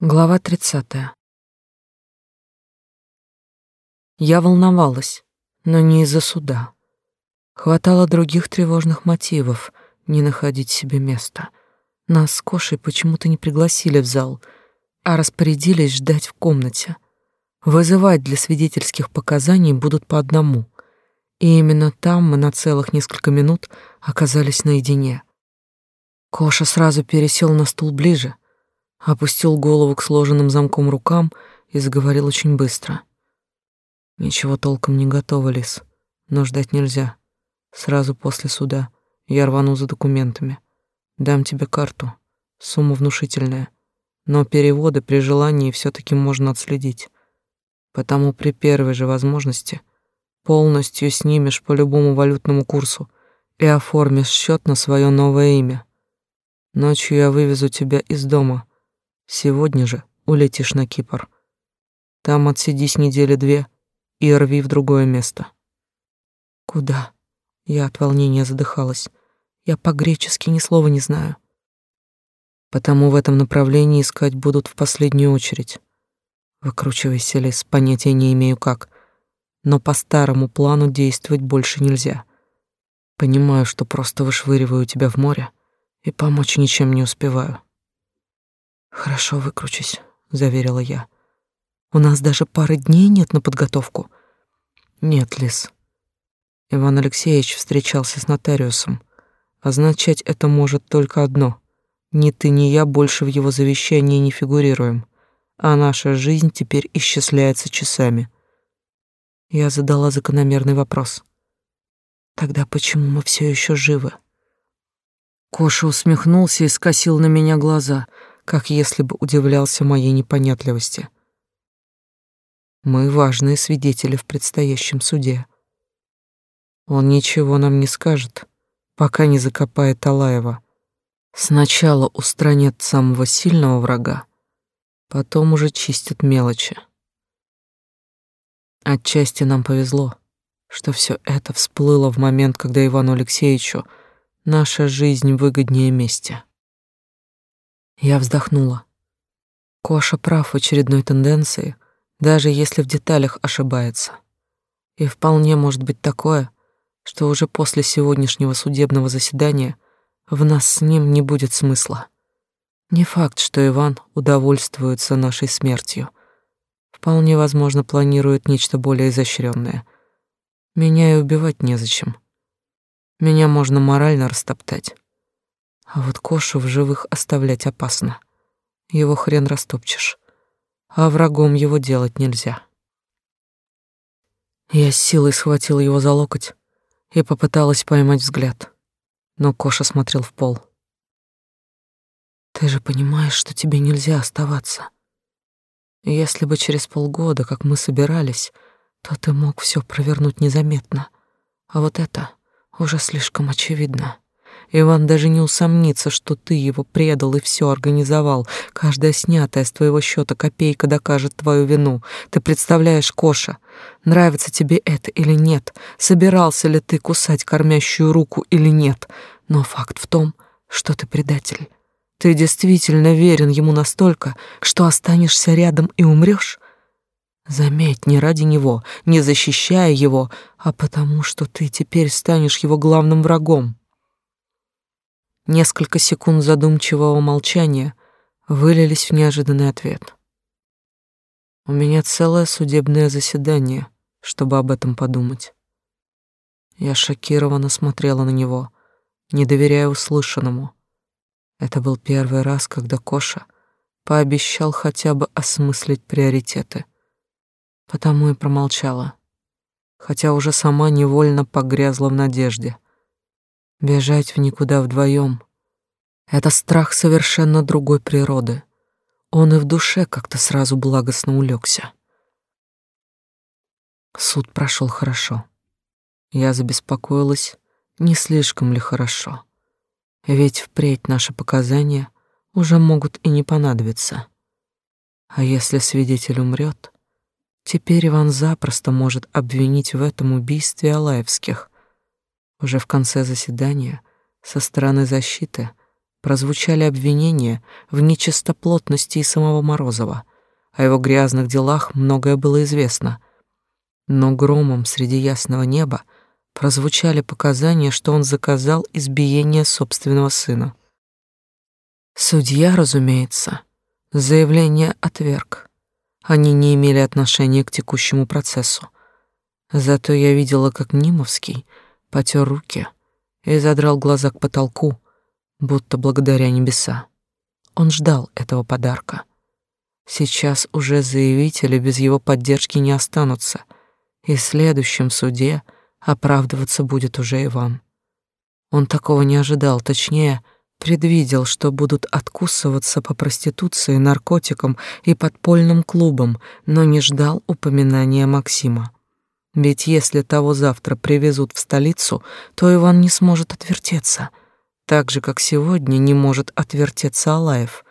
Глава 30. Я волновалась, но не из-за суда. Хватало других тревожных мотивов не находить себе места. Нас с Кошей почему-то не пригласили в зал, а распорядились ждать в комнате. Вызывать для свидетельских показаний будут по одному. И именно там мы на целых несколько минут оказались наедине. Коша сразу пересел на стул ближе — опустил голову к сложенным замком рукам и заговорил очень быстро. Ничего толком не готово, Лис, но ждать нельзя. Сразу после суда я рвану за документами. Дам тебе карту. Сумма внушительная. Но переводы при желании все таки можно отследить. Потому при первой же возможности полностью снимешь по любому валютному курсу и оформишь счет на свое новое имя. Ночью я вывезу тебя из дома — Сегодня же улетишь на Кипр. Там отсидись недели две и рви в другое место. Куда? Я от волнения задыхалась. Я по-гречески ни слова не знаю. Потому в этом направлении искать будут в последнюю очередь. Выкручивайся, Лис, понятия не имею как. Но по старому плану действовать больше нельзя. Понимаю, что просто вышвыриваю тебя в море и помочь ничем не успеваю. Хорошо выкручусь, заверила я. У нас даже пары дней нет на подготовку. Нет, Лис. Иван Алексеевич встречался с нотариусом. Означать это может только одно. Ни ты, ни я больше в его завещании не фигурируем, а наша жизнь теперь исчисляется часами. Я задала закономерный вопрос. Тогда почему мы все еще живы? Коша усмехнулся и скосил на меня глаза — как если бы удивлялся моей непонятливости. Мы важные свидетели в предстоящем суде. Он ничего нам не скажет, пока не закопает Алаева. Сначала устранят самого сильного врага, потом уже чистят мелочи. Отчасти нам повезло, что все это всплыло в момент, когда Ивану Алексеевичу наша жизнь выгоднее мести. Я вздохнула. Коша прав в очередной тенденции, даже если в деталях ошибается. И вполне может быть такое, что уже после сегодняшнего судебного заседания в нас с ним не будет смысла. Не факт, что Иван удовольствуется нашей смертью. Вполне возможно, планирует нечто более изощренное. Меня и убивать незачем. Меня можно морально растоптать. А вот Кошу в живых оставлять опасно. Его хрен растопчешь. А врагом его делать нельзя. Я с силой схватила его за локоть и попыталась поймать взгляд. Но Коша смотрел в пол. Ты же понимаешь, что тебе нельзя оставаться. Если бы через полгода, как мы собирались, то ты мог все провернуть незаметно. А вот это уже слишком очевидно. Иван даже не усомнится, что ты его предал и все организовал. Каждая снятая с твоего счета копейка докажет твою вину. Ты представляешь, Коша, нравится тебе это или нет, собирался ли ты кусать кормящую руку или нет, но факт в том, что ты предатель. Ты действительно верен ему настолько, что останешься рядом и умрешь? Заметь, не ради него, не защищая его, а потому что ты теперь станешь его главным врагом. Несколько секунд задумчивого молчания вылились в неожиданный ответ. У меня целое судебное заседание, чтобы об этом подумать. Я шокированно смотрела на него, не доверяя услышанному. Это был первый раз, когда Коша пообещал хотя бы осмыслить приоритеты. Потому и промолчала, хотя уже сама невольно погрязла в надежде — Бежать в никуда вдвоем — это страх совершенно другой природы. Он и в душе как-то сразу благостно улегся. Суд прошел хорошо. Я забеспокоилась, не слишком ли хорошо. Ведь впредь наши показания уже могут и не понадобиться. А если свидетель умрет, теперь Иван запросто может обвинить в этом убийстве Алаевских — уже в конце заседания со стороны защиты прозвучали обвинения в нечистоплотности и самого Морозова. О его грязных делах многое было известно. Но громом среди ясного неба прозвучали показания, что он заказал избиение собственного сына. Судья, разумеется, заявление отверг. Они не имели отношения к текущему процессу. Зато я видела, как Нимовский потер руки и задрал глаза к потолку, будто благодаря небеса. Он ждал этого подарка. Сейчас уже заявители без его поддержки не останутся, и в следующем суде оправдываться будет уже Иван. Он такого не ожидал, точнее, предвидел, что будут откусываться по проституции, наркотикам и подпольным клубам, но не ждал упоминания Максима. Ведь если того завтра привезут в столицу, то Иван не сможет отвертеться — так же, как сегодня не может отвертеться Алаев.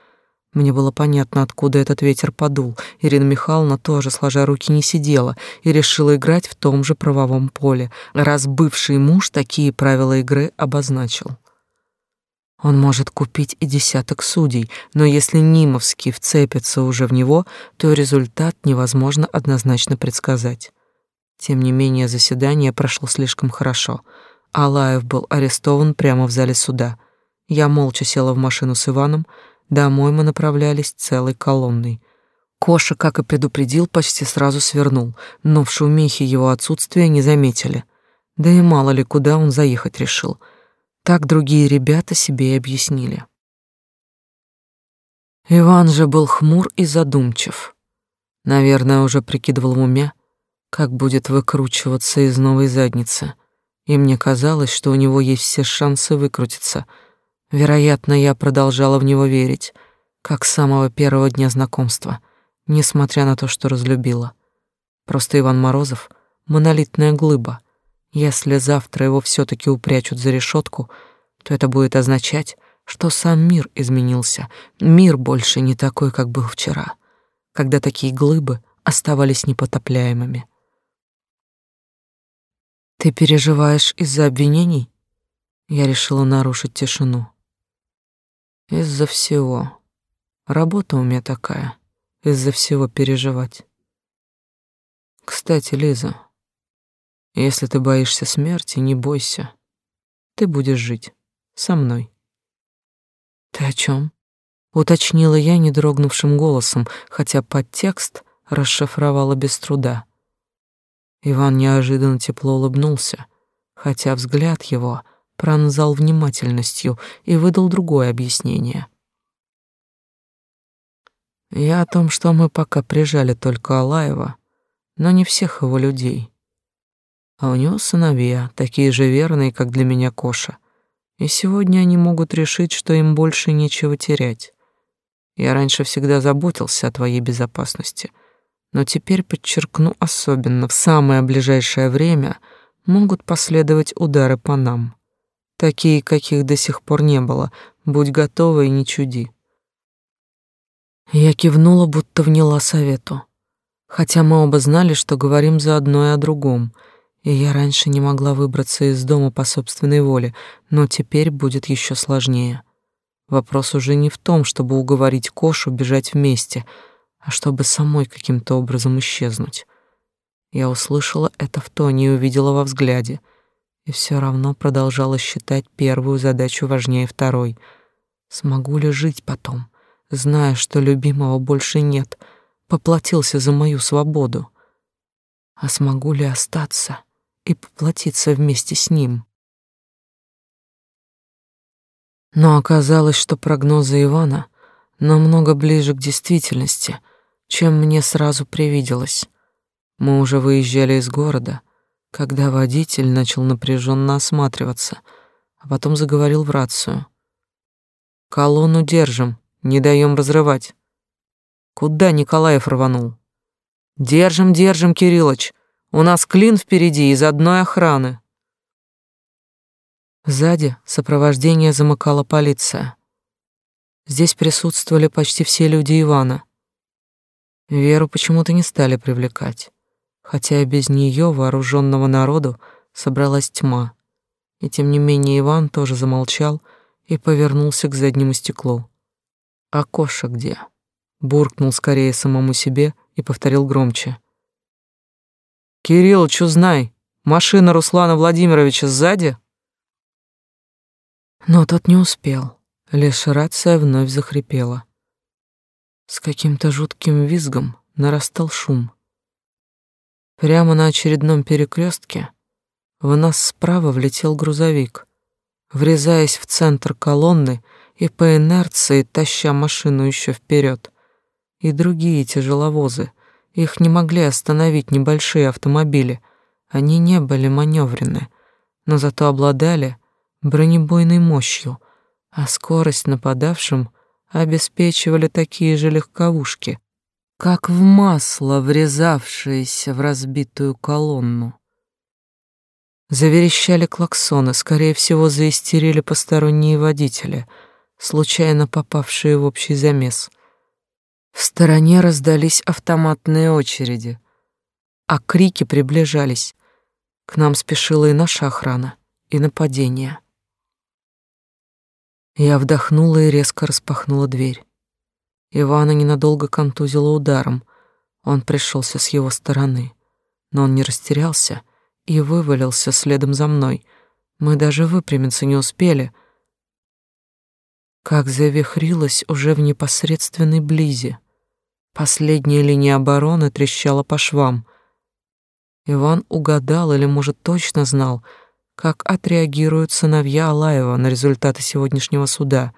Мне было понятно, откуда этот ветер подул. Ирина Михайловна тоже, сложа руки, не сидела и решила играть в том же правовом поле, раз бывший муж такие правила игры обозначил. Он может купить и десяток судей, но если Нимовский вцепится уже в него, то результат невозможно однозначно предсказать. Тем не менее, заседание прошло слишком хорошо — Алаев был арестован прямо в зале суда. Я молча села в машину с Иваном. Домой мы направлялись целой колонной. Коша, как и предупредил, почти сразу свернул, но в шумихе его отсутствия не заметили. Да и мало ли, куда он заехать решил. Так другие ребята себе и объяснили. Иван же был хмур и задумчив. Наверное, уже прикидывал в уме, как будет выкручиваться из новой задницы — и мне казалось, что у него есть все шансы выкрутиться. Вероятно, я продолжала в него верить, как с самого первого дня знакомства, несмотря на то, что разлюбила. Просто Иван Морозов — монолитная глыба. Если завтра его все таки упрячут за решетку, то это будет означать, что сам мир изменился. Мир больше не такой, как был вчера, когда такие глыбы оставались непотопляемыми. Ты переживаешь из-за обвинений? Я решила нарушить тишину. Из-за всего. Работа у меня такая. Из-за всего переживать. Кстати, Лиза, если ты боишься смерти, не бойся. Ты будешь жить со мной. Ты о чем? уточнила я недрогнувшим голосом, хотя подтекст расшифровала без труда. Иван неожиданно тепло улыбнулся, хотя взгляд его пронзал внимательностью и выдал другое объяснение. Я о том, что мы пока прижали только Алаева, но не всех его людей. А у него сыновья, такие же верные, как для меня Коша. И сегодня они могут решить, что им больше нечего терять. Я раньше всегда заботился о твоей безопасности — но теперь подчеркну особенно, в самое ближайшее время могут последовать удары по нам. Такие, каких до сих пор не было. Будь готова и не чуди. Я кивнула, будто вняла совету. Хотя мы оба знали, что говорим за одно и о другом, и я раньше не могла выбраться из дома по собственной воле, но теперь будет еще сложнее. Вопрос уже не в том, чтобы уговорить Кошу бежать вместе — а чтобы самой каким-то образом исчезнуть. Я услышала это в тоне и увидела во взгляде, и все равно продолжала считать первую задачу важнее второй. Смогу ли жить потом, зная, что любимого больше нет, поплатился за мою свободу? А смогу ли остаться и поплатиться вместе с ним? Но оказалось, что прогнозы Ивана намного ближе к действительности — чем мне сразу привиделось. Мы уже выезжали из города, когда водитель начал напряженно осматриваться, а потом заговорил в рацию. «Колонну держим, не даем разрывать». «Куда Николаев рванул?» «Держим, держим, Кириллыч. У нас клин впереди из одной охраны». Сзади сопровождение замыкала полиция. Здесь присутствовали почти все люди Ивана — Веру почему-то не стали привлекать, хотя и без нее вооруженного народу собралась тьма. И тем не менее Иван тоже замолчал и повернулся к заднему стеклу. «А Коша где?» Буркнул скорее самому себе и повторил громче. «Кирилл, узнай, машина Руслана Владимировича сзади?» Но тот не успел, лишь рация вновь захрипела. С каким-то жутким визгом нарастал шум. Прямо на очередном перекрестке в нас справа влетел грузовик, врезаясь в центр колонны и по инерции таща машину еще вперед. И другие тяжеловозы, их не могли остановить небольшие автомобили, они не были маневренны, но зато обладали бронебойной мощью, а скорость нападавшим обеспечивали такие же легковушки, как в масло врезавшиеся в разбитую колонну. Заверещали клаксоны, скорее всего, заистерили посторонние водители, случайно попавшие в общий замес. В стороне раздались автоматные очереди, а крики приближались. К нам спешила и наша охрана, и нападение. Я вдохнула и резко распахнула дверь. Ивана ненадолго контузило ударом. Он пришелся с его стороны, но он не растерялся и вывалился следом за мной. Мы даже выпрямиться не успели, как завихрилась уже в непосредственной близи. Последняя линия обороны трещала по швам. Иван угадал или, может, точно знал — как отреагируют сыновья Алаева на результаты сегодняшнего суда.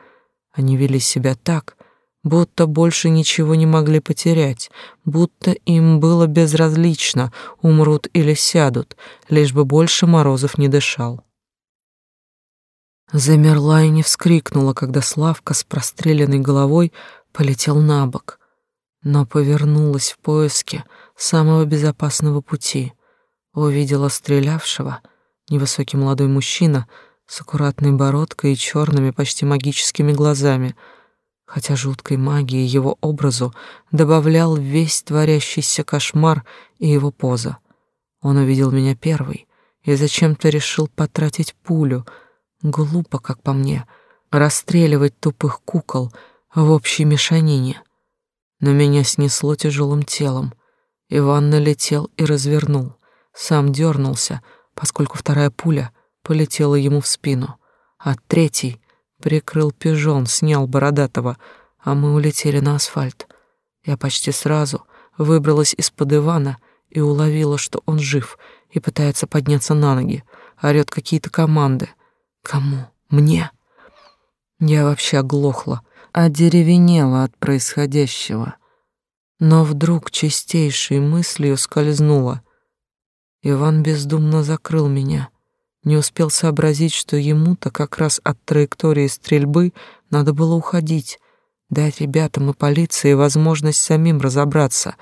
Они вели себя так, будто больше ничего не могли потерять, будто им было безразлично, умрут или сядут, лишь бы больше Морозов не дышал. Замерла и не вскрикнула, когда Славка с простреленной головой полетел на бок, но повернулась в поиске самого безопасного пути, увидела стрелявшего — Невысокий молодой мужчина с аккуратной бородкой и черными, почти магическими глазами, хотя жуткой магии его образу добавлял весь творящийся кошмар и его поза. Он увидел меня первый и зачем-то решил потратить пулю. Глупо, как по мне, расстреливать тупых кукол в общей мешанине. Но меня снесло тяжелым телом. Иван налетел и развернул. Сам дернулся — поскольку вторая пуля полетела ему в спину, а третий прикрыл пижон, снял Бородатого, а мы улетели на асфальт. Я почти сразу выбралась из-под Ивана и уловила, что он жив и пытается подняться на ноги, орёт какие-то команды. Кому? Мне? Я вообще оглохла, одеревенела от происходящего. Но вдруг чистейшей мыслью скользнула. Иван бездумно закрыл меня. Не успел сообразить, что ему-то как раз от траектории стрельбы надо было уходить, дать ребятам и полиции возможность самим разобраться.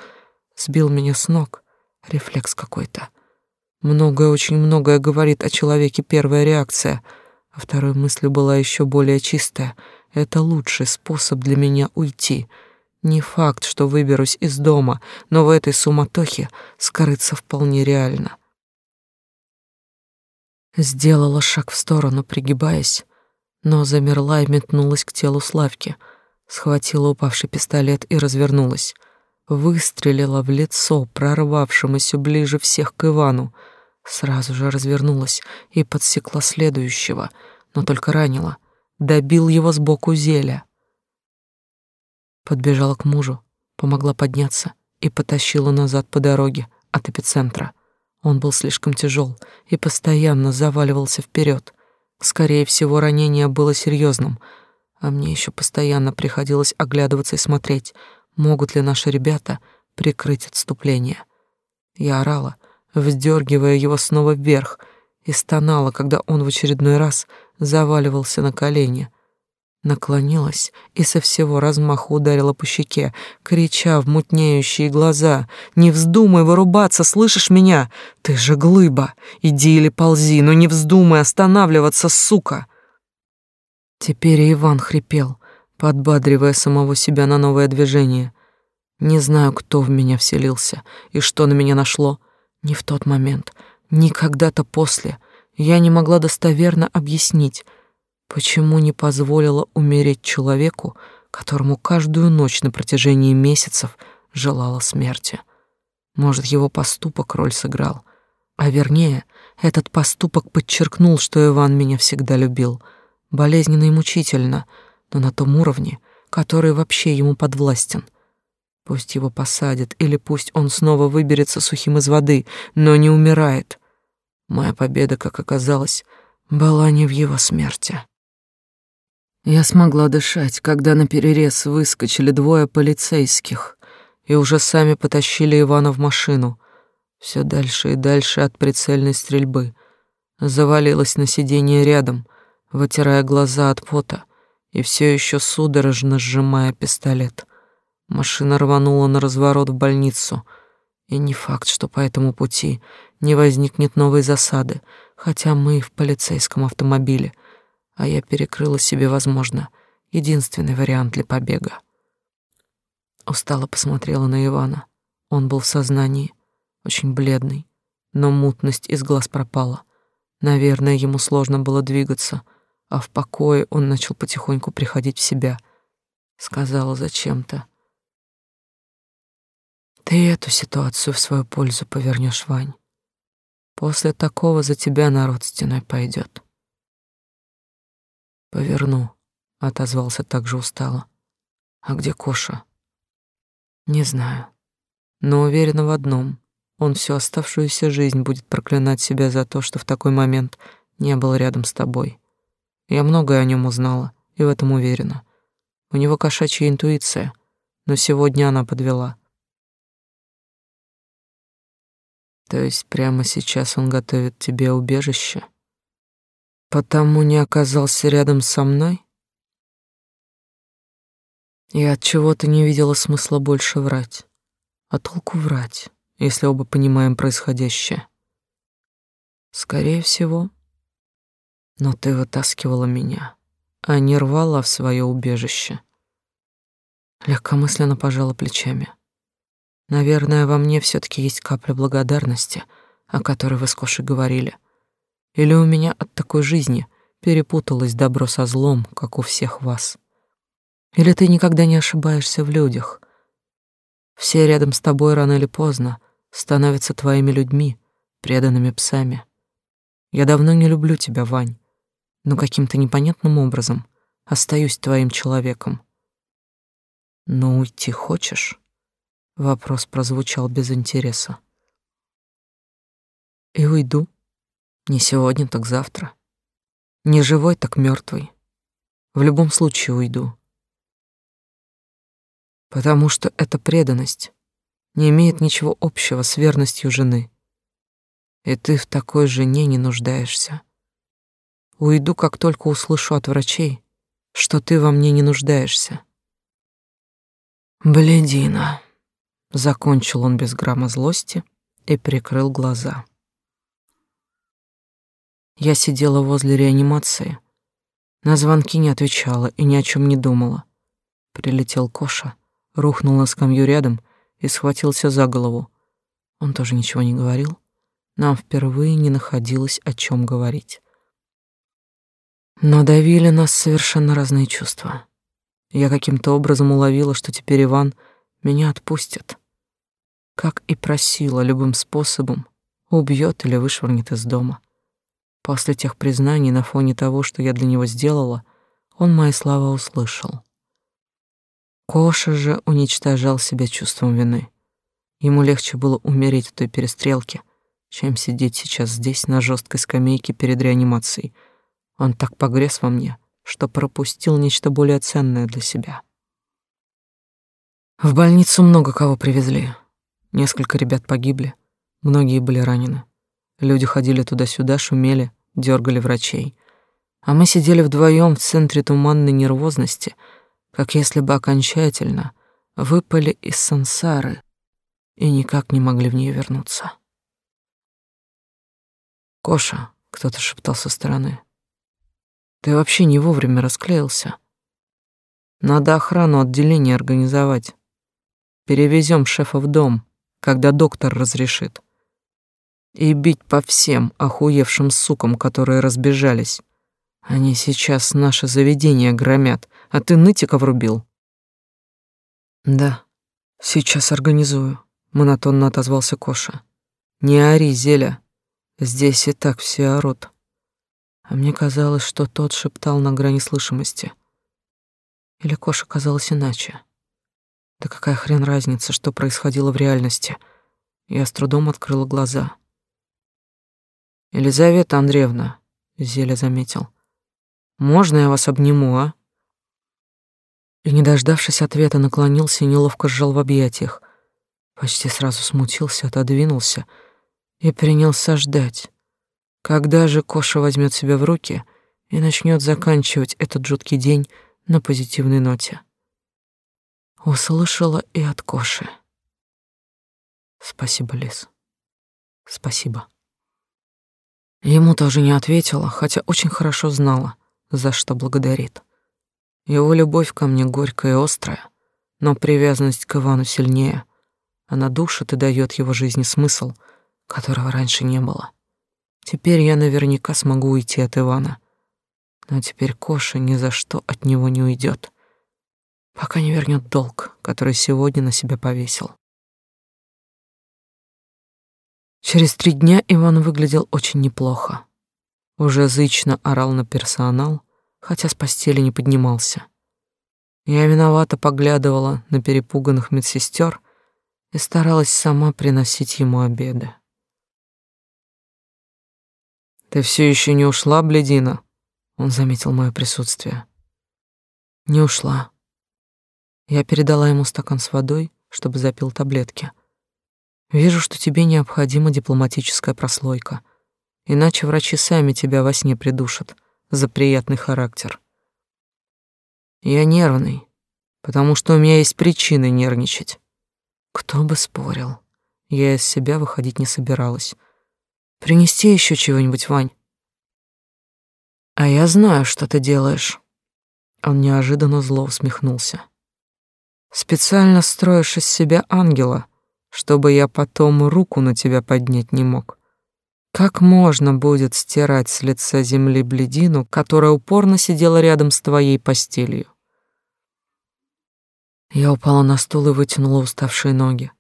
Сбил меня с ног. Рефлекс какой-то. Многое, очень многое говорит о человеке первая реакция, а второй мыслью была еще более чистая. Это лучший способ для меня уйти — не факт, что выберусь из дома, но в этой суматохе скрыться вполне реально. Сделала шаг в сторону, пригибаясь, но замерла и метнулась к телу Славки, схватила упавший пистолет и развернулась. Выстрелила в лицо прорвавшемуся ближе всех к Ивану, сразу же развернулась и подсекла следующего, но только ранила. Добил его сбоку зеля. Подбежала к мужу, помогла подняться и потащила назад по дороге от эпицентра. Он был слишком тяжел и постоянно заваливался вперед. Скорее всего, ранение было серьезным, а мне еще постоянно приходилось оглядываться и смотреть, могут ли наши ребята прикрыть отступление. Я орала, вздергивая его снова вверх, и стонала, когда он в очередной раз заваливался на колени, наклонилась и со всего размаху ударила по щеке, крича в мутнеющие глаза: "Не вздумай вырубаться, слышишь меня? Ты же глыба. Иди или ползи, но не вздумай останавливаться, сука". Теперь Иван хрипел, подбадривая самого себя на новое движение. Не знаю, кто в меня вселился и что на меня нашло. Не в тот момент, ни когда-то после. Я не могла достоверно объяснить, Почему не позволила умереть человеку, которому каждую ночь на протяжении месяцев желала смерти? Может, его поступок роль сыграл, а вернее, этот поступок подчеркнул, что Иван меня всегда любил, болезненно и мучительно, но на том уровне, который вообще ему подвластен. Пусть его посадят, или пусть он снова выберется сухим из воды, но не умирает. Моя победа, как оказалось, была не в его смерти. Я смогла дышать, когда на перерез выскочили двое полицейских и уже сами потащили Ивана в машину. Все дальше и дальше от прицельной стрельбы. Завалилась на сиденье рядом, вытирая глаза от пота и все еще судорожно сжимая пистолет. Машина рванула на разворот в больницу, и не факт, что по этому пути не возникнет новой засады, хотя мы в полицейском автомобиле, а я перекрыла себе, возможно, единственный вариант для побега. Устало посмотрела на Ивана. Он был в сознании, очень бледный, но мутность из глаз пропала. Наверное, ему сложно было двигаться, а в покое он начал потихоньку приходить в себя. Сказала зачем-то. Ты эту ситуацию в свою пользу повернешь, Вань. После такого за тебя народ стеной пойдет. Поверну, отозвался так же устало. А где Коша? Не знаю, но уверена в одном. Он всю оставшуюся жизнь будет проклинать себя за то, что в такой момент не был рядом с тобой. Я многое о нем узнала и в этом уверена. У него кошачья интуиция, но сегодня она подвела. То есть прямо сейчас он готовит тебе убежище? Потому не оказался рядом со мной? Я от чего-то не видела смысла больше врать. А толку врать, если оба понимаем происходящее? Скорее всего. Но ты вытаскивала меня, а не рвала в свое убежище. Легкомысленно пожала плечами. Наверное, во мне все таки есть капля благодарности, о которой вы с Кошей говорили. Или у меня от такой жизни перепуталось добро со злом, как у всех вас. Или ты никогда не ошибаешься в людях. Все рядом с тобой рано или поздно становятся твоими людьми, преданными псами. Я давно не люблю тебя, Вань, но каким-то непонятным образом остаюсь твоим человеком. Но уйти хочешь? Вопрос прозвучал без интереса. И уйду. Не сегодня, так завтра. Не живой, так мертвый. В любом случае уйду. Потому что эта преданность не имеет ничего общего с верностью жены. И ты в такой жене не нуждаешься. Уйду, как только услышу от врачей, что ты во мне не нуждаешься. Бледина. Закончил он без грамма злости и прикрыл глаза. Я сидела возле реанимации. На звонки не отвечала и ни о чем не думала. Прилетел Коша, рухнул на скамью рядом и схватился за голову. Он тоже ничего не говорил. Нам впервые не находилось о чем говорить. Но давили нас совершенно разные чувства. Я каким-то образом уловила, что теперь Иван меня отпустит как и просила любым способом, убьет или вышвырнет из дома. После тех признаний на фоне того, что я для него сделала, он мои слова услышал. Коша же уничтожал себя чувством вины. Ему легче было умереть в той перестрелке, чем сидеть сейчас здесь на жесткой скамейке перед реанимацией. Он так погряз во мне, что пропустил нечто более ценное для себя. В больницу много кого привезли. Несколько ребят погибли, многие были ранены. Люди ходили туда-сюда, шумели, дергали врачей. А мы сидели вдвоем в центре туманной нервозности, как если бы окончательно выпали из сансары и никак не могли в нее вернуться. «Коша», — кто-то шептал со стороны, — «ты вообще не вовремя расклеился. Надо охрану отделения организовать. Перевезем шефа в дом, когда доктор разрешит. И бить по всем охуевшим сукам, которые разбежались. Они сейчас наше заведение громят, а ты нытика врубил. Да, сейчас организую, монотонно отозвался Коша. Не ори, Зеля. Здесь и так все орут. А мне казалось, что тот шептал на грани слышимости. Или Коша казалось иначе. Да какая хрен разница, что происходило в реальности? Я с трудом открыла глаза. Елизавета Андреевна, Зеля заметил. Можно я вас обниму, а? И, не дождавшись ответа, наклонился и неловко сжал в объятиях. Почти сразу смутился, отодвинулся и принялся ждать. Когда же Коша возьмет себя в руки и начнет заканчивать этот жуткий день на позитивной ноте? Услышала и от Коши. Спасибо, Лис. Спасибо. Ему тоже не ответила, хотя очень хорошо знала, за что благодарит. Его любовь ко мне горькая и острая, но привязанность к Ивану сильнее. Она душит и дает его жизни смысл, которого раньше не было. Теперь я наверняка смогу уйти от Ивана. Но теперь Коша ни за что от него не уйдет, пока не вернет долг, который сегодня на себя повесил. Через три дня Иван выглядел очень неплохо. Уже зычно орал на персонал, хотя с постели не поднимался. Я виновато поглядывала на перепуганных медсестер и старалась сама приносить ему обеды. Ты все еще не ушла, бледина? Он заметил мое присутствие. Не ушла. Я передала ему стакан с водой, чтобы запил таблетки. Вижу, что тебе необходима дипломатическая прослойка, иначе врачи сами тебя во сне придушат за приятный характер. Я нервный, потому что у меня есть причины нервничать. Кто бы спорил. Я из себя выходить не собиралась. Принести еще чего-нибудь, Вань. А я знаю, что ты делаешь. Он неожиданно зло усмехнулся. Специально строишь из себя ангела, чтобы я потом руку на тебя поднять не мог. Как можно будет стирать с лица земли бледину, которая упорно сидела рядом с твоей постелью? Я упала на стул и вытянула уставшие ноги.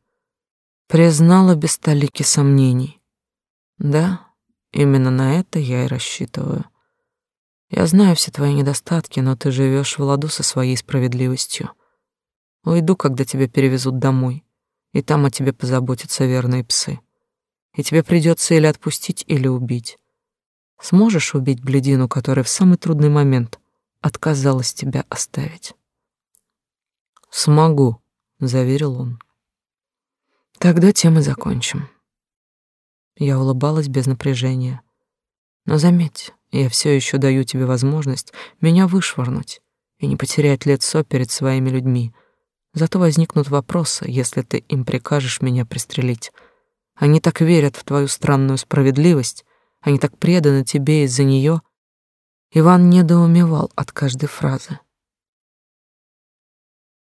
Признала без толики сомнений. Да, именно на это я и рассчитываю. Я знаю все твои недостатки, но ты живешь в ладу со своей справедливостью. Уйду, когда тебя перевезут домой, и там о тебе позаботятся верные псы. И тебе придется или отпустить, или убить. Сможешь убить бледину, которая в самый трудный момент отказалась тебя оставить? Смогу, заверил он. Тогда тем и закончим. Я улыбалась без напряжения. Но заметь, я все еще даю тебе возможность меня вышвырнуть и не потерять лицо перед своими людьми. Зато возникнут вопросы, если ты им прикажешь меня пристрелить. Они так верят в твою странную справедливость, они так преданы тебе из-за нее. Иван недоумевал от каждой фразы.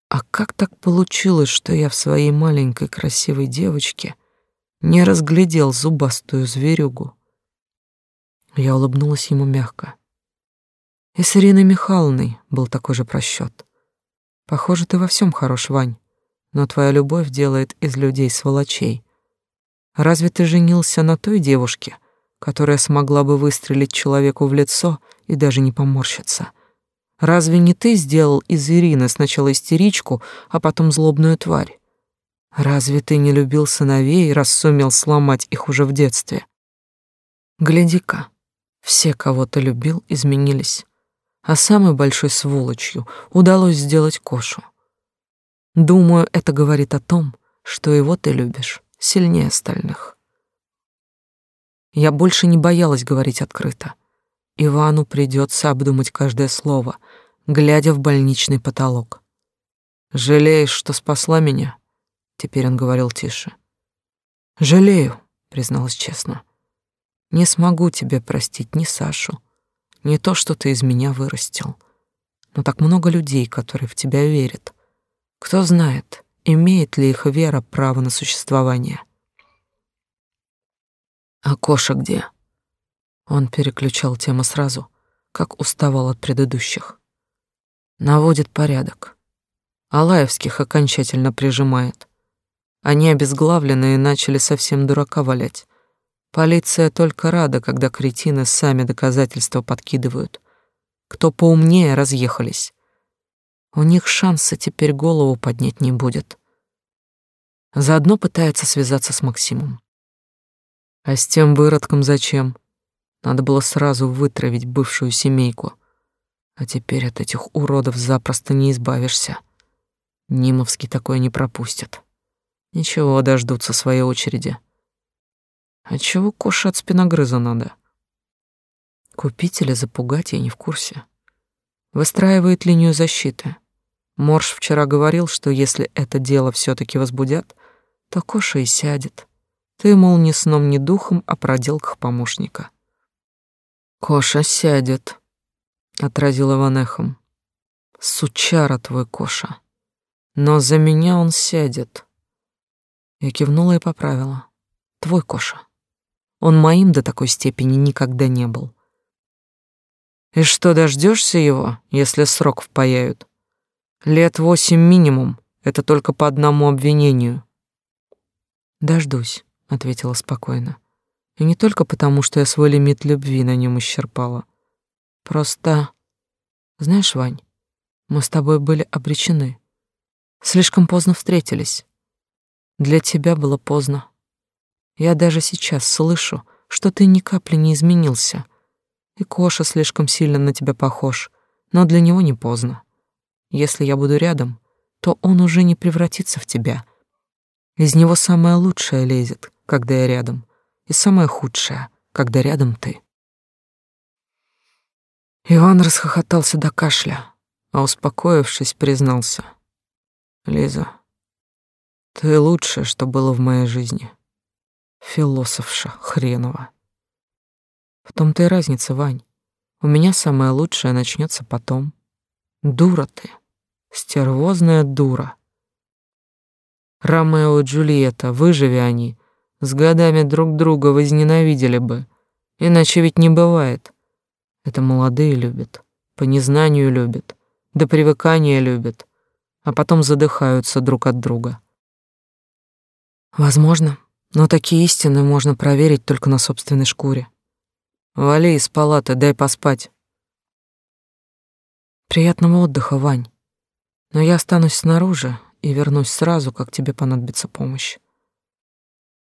А как так получилось, что я в своей маленькой красивой девочке не разглядел зубастую зверюгу. Я улыбнулась ему мягко. И с Ириной Михайловной был такой же просчет. Похоже, ты во всем хорош, Вань, но твоя любовь делает из людей сволочей. Разве ты женился на той девушке, которая смогла бы выстрелить человеку в лицо и даже не поморщиться? Разве не ты сделал из Ирины сначала истеричку, а потом злобную тварь? Разве ты не любил сыновей, раз сумел сломать их уже в детстве? Гляди-ка, все, кого ты любил, изменились, а самой большой сволочью удалось сделать Кошу. Думаю, это говорит о том, что его ты любишь сильнее остальных. Я больше не боялась говорить открыто. Ивану придется обдумать каждое слово, глядя в больничный потолок. «Жалеешь, что спасла меня?» Теперь он говорил тише. «Жалею», — призналась честно. «Не смогу тебе простить ни Сашу, ни то, что ты из меня вырастил. Но так много людей, которые в тебя верят. Кто знает, имеет ли их вера право на существование?» «А Коша где?» Он переключал тему сразу, как уставал от предыдущих. Наводит порядок. Алаевских окончательно прижимает. Они обезглавленные начали совсем дурака валять. Полиция только рада, когда кретины сами доказательства подкидывают. Кто поумнее, разъехались. У них шанса теперь голову поднять не будет. Заодно пытается связаться с Максимом. А с тем выродком зачем? Надо было сразу вытравить бывшую семейку. А теперь от этих уродов запросто не избавишься. Нимовский такое не пропустит. Ничего, дождутся своей очереди. А чего Коша от спиногрыза надо? Купить или запугать я не в курсе. Выстраивает линию защиты. Морж вчера говорил, что если это дело все таки возбудят, то Коша и сядет. Ты, мол, ни сном, ни духом о проделках помощника. Коша сядет, отразил Иван эхом. Сучара твой Коша. Но за меня он сядет. Я кивнула и поправила. Твой Коша. Он моим до такой степени никогда не был. И что, дождешься его, если срок впаяют? Лет восемь минимум, это только по одному обвинению. Дождусь, ответила спокойно. И не только потому, что я свой лимит любви на нем исчерпала. Просто, знаешь, Вань, мы с тобой были обречены. Слишком поздно встретились. Для тебя было поздно. Я даже сейчас слышу, что ты ни капли не изменился. И Коша слишком сильно на тебя похож, но для него не поздно. Если я буду рядом, то он уже не превратится в тебя. Из него самое лучшее лезет, когда я рядом, и самое худшее, когда рядом ты. Иван расхохотался до кашля, а успокоившись, признался. Лиза, ты лучшее, что было в моей жизни. Философша хренова. В том-то и разница, Вань. У меня самое лучшее начнется потом. Дура ты. Стервозная дура. Ромео и Джульетта, выживи они, с годами друг друга возненавидели бы. Иначе ведь не бывает. Это молодые любят, по незнанию любят, до привыкания любят, а потом задыхаются друг от друга. Возможно, но такие истины можно проверить только на собственной шкуре. Вали из палаты, дай поспать. Приятного отдыха, Вань. Но я останусь снаружи и вернусь сразу, как тебе понадобится помощь.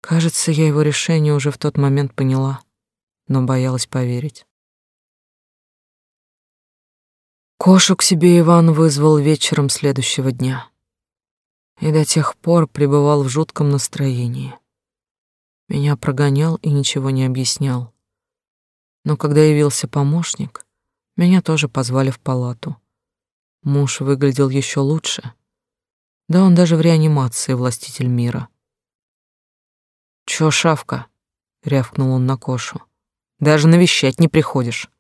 Кажется, я его решение уже в тот момент поняла, но боялась поверить. Кошу к себе Иван вызвал вечером следующего дня и до тех пор пребывал в жутком настроении. Меня прогонял и ничего не объяснял. Но когда явился помощник, меня тоже позвали в палату. Муж выглядел еще лучше. Да он даже в реанимации властитель мира. «Чё, шавка?» — рявкнул он на Кошу. «Даже навещать не приходишь».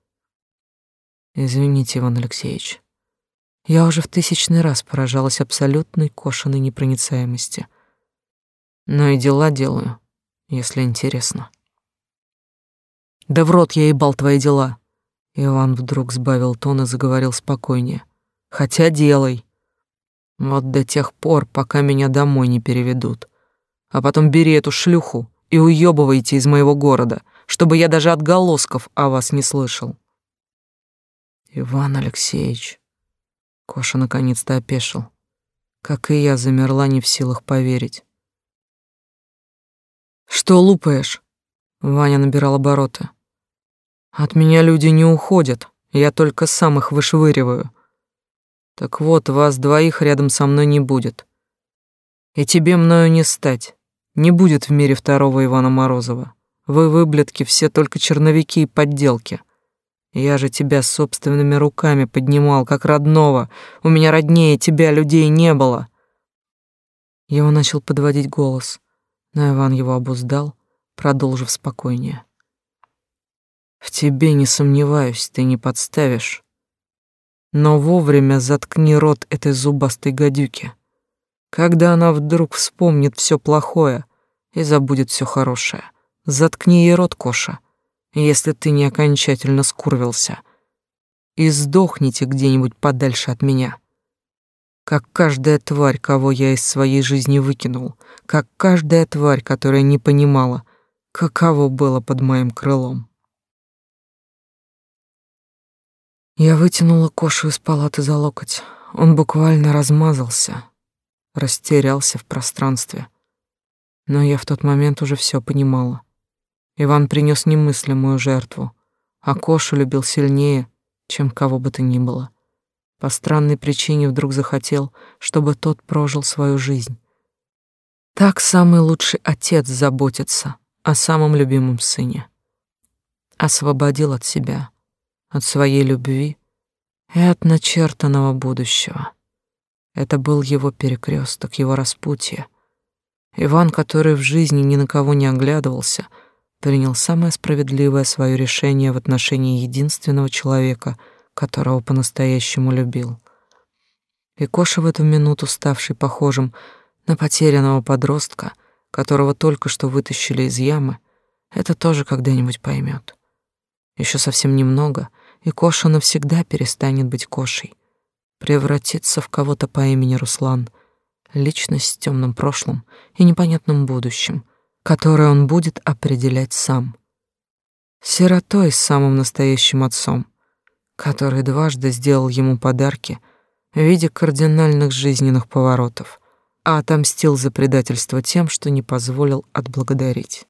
Извините, Иван Алексеевич. Я уже в тысячный раз поражалась абсолютной кошиной непроницаемости. Но и дела делаю, если интересно. Да в рот я ебал твои дела. Иван вдруг сбавил тон и заговорил спокойнее. Хотя делай. Вот до тех пор, пока меня домой не переведут. А потом бери эту шлюху и уёбывайте из моего города, чтобы я даже отголосков о вас не слышал. Иван Алексеевич. Коша наконец-то опешил. Как и я, замерла не в силах поверить. Что лупаешь? Ваня набирал обороты. От меня люди не уходят, я только сам их вышвыриваю. Так вот, вас двоих рядом со мной не будет. И тебе мною не стать. Не будет в мире второго Ивана Морозова. Вы, выблядки, все только черновики и подделки. Я же тебя собственными руками поднимал, как родного. У меня роднее тебя людей не было. Его начал подводить голос, но Иван его обуздал, продолжив спокойнее. В тебе не сомневаюсь, ты не подставишь. Но вовремя заткни рот этой зубастой гадюки. Когда она вдруг вспомнит все плохое и забудет все хорошее, заткни ей рот, Коша если ты не окончательно скурвился. и сдохните где-нибудь подальше от меня. Как каждая тварь, кого я из своей жизни выкинул, как каждая тварь, которая не понимала, каково было под моим крылом. Я вытянула Кошу из палаты за локоть. Он буквально размазался, растерялся в пространстве. Но я в тот момент уже все понимала. Иван принес немыслимую жертву, а Кошу любил сильнее, чем кого бы то ни было. По странной причине вдруг захотел, чтобы тот прожил свою жизнь. Так самый лучший отец заботится о самом любимом сыне. Освободил от себя, от своей любви и от начертанного будущего. Это был его перекресток, его распутье. Иван, который в жизни ни на кого не оглядывался, принял самое справедливое свое решение в отношении единственного человека, которого по-настоящему любил. И Коша в эту минуту, ставший похожим на потерянного подростка, которого только что вытащили из ямы, это тоже когда-нибудь поймет. Еще совсем немного, и Коша навсегда перестанет быть Кошей превратиться в кого-то по имени Руслан, личность с темным прошлым и непонятным будущим, которое он будет определять сам. Сиротой с самым настоящим отцом, который дважды сделал ему подарки в виде кардинальных жизненных поворотов, а отомстил за предательство тем, что не позволил отблагодарить.